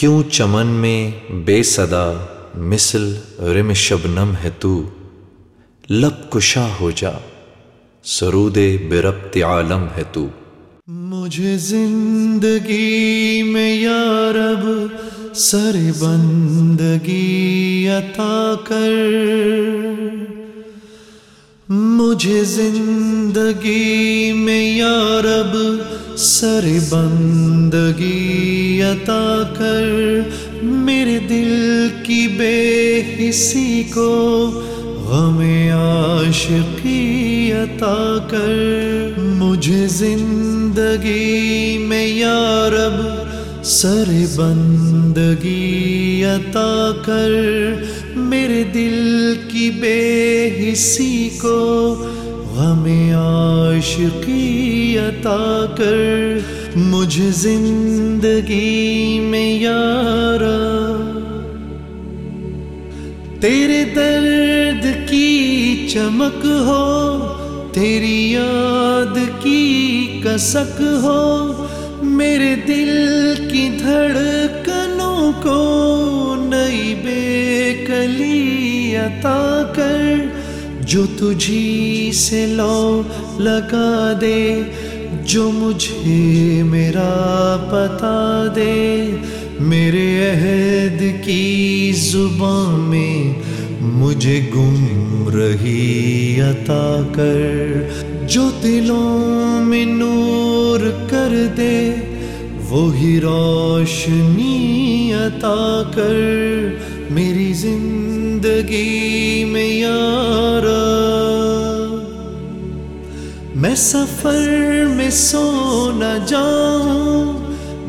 کیوں چمن میں بے صدا مثل رم شبنم ہے تو؟ لب کشا ہو جا، سرود بربت عالم ہے تو؟ مجھے زندگی میں یا رب سر بندگی عطا کر۔ مجھے زندگی میں یا رب سر بندگی عطا کر میرے دل کی بے حسی کو غم عاشقی عطا کر۔ مجھے زندگی میں یا رب سر بندگی عطا کر۔ میرے دل کی بے حسی کو غم عاشقی عطا کر۔ مجھے زندگی میں یارا، تیرے درد کی چمک ہو، تیری یاد کی کسک ہو، میرے دل کی دھڑکنوں کو نئی بے کلی عطا کر، جو تجھی سے لو لگا دے۔ جو مجھے میرا پتا دے، میرے عہد کی زبان میں مجھے گم رہی عطا کر۔ جو دلوں میں نور کر دے، وہی روشنی عطا کر۔ میری زندگی میں یارا میں سفر میں سو نہ جاؤں،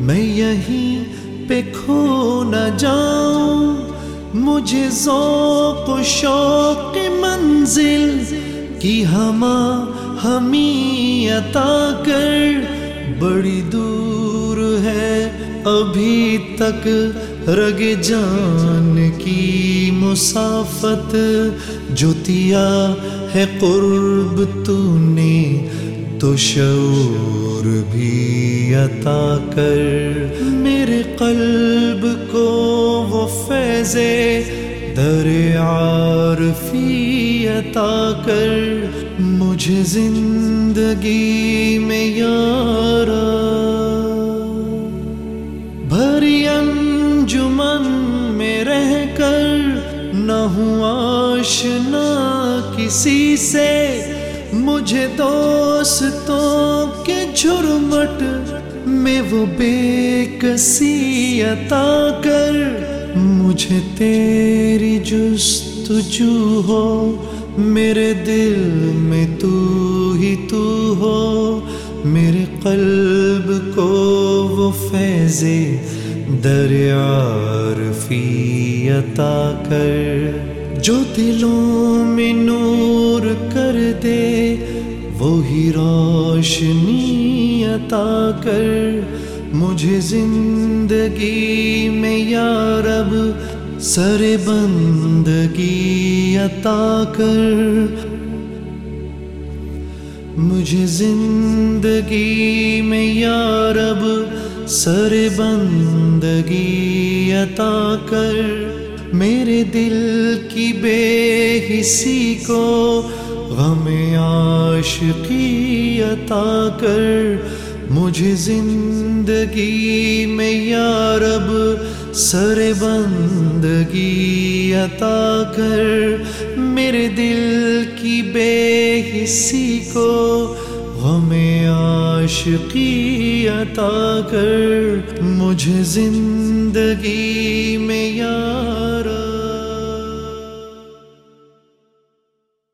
میں یہیں پہ کھو نہ جاؤں۔ مجھے ذوق و شوق منزل کی ہما ہمیں عطا کر۔ بڑی دور ہے ابھی تک رگ جان کی مسافت جو دیا ہے قرب تو نے تو شعور بھی عطا کر۔ میرے قلب کو وہ فیض در عارفی عطا کر۔ مجھے زندگی میں یارا ہوں آشنا کسی سے۔ مجھے دوستوں کے جھرمٹ میں وہ بے کسی عطا کر۔ مجھے تیری جستجو ہو، میرے دل میں تو ہی تو ہو۔ میرے قلب کو وہ فیض دریا فی عطا کر، جو دلوں میں نور کر دے، وہی روشنی عطا کر۔ مجھے زندگی میں یا رب، سر بندگی عطا کر۔ مجھے زندگی میں یا رب، سر بندگی عطا کر۔ میرے دل کی بے حسی کو غم عاشقی عطا کر، مجھے زندگی میں یا رب سر بندگی عطا کر۔ میرے دل کی بے حسی کو غم عاشقی عطا کر، مجھے زندگی میں یا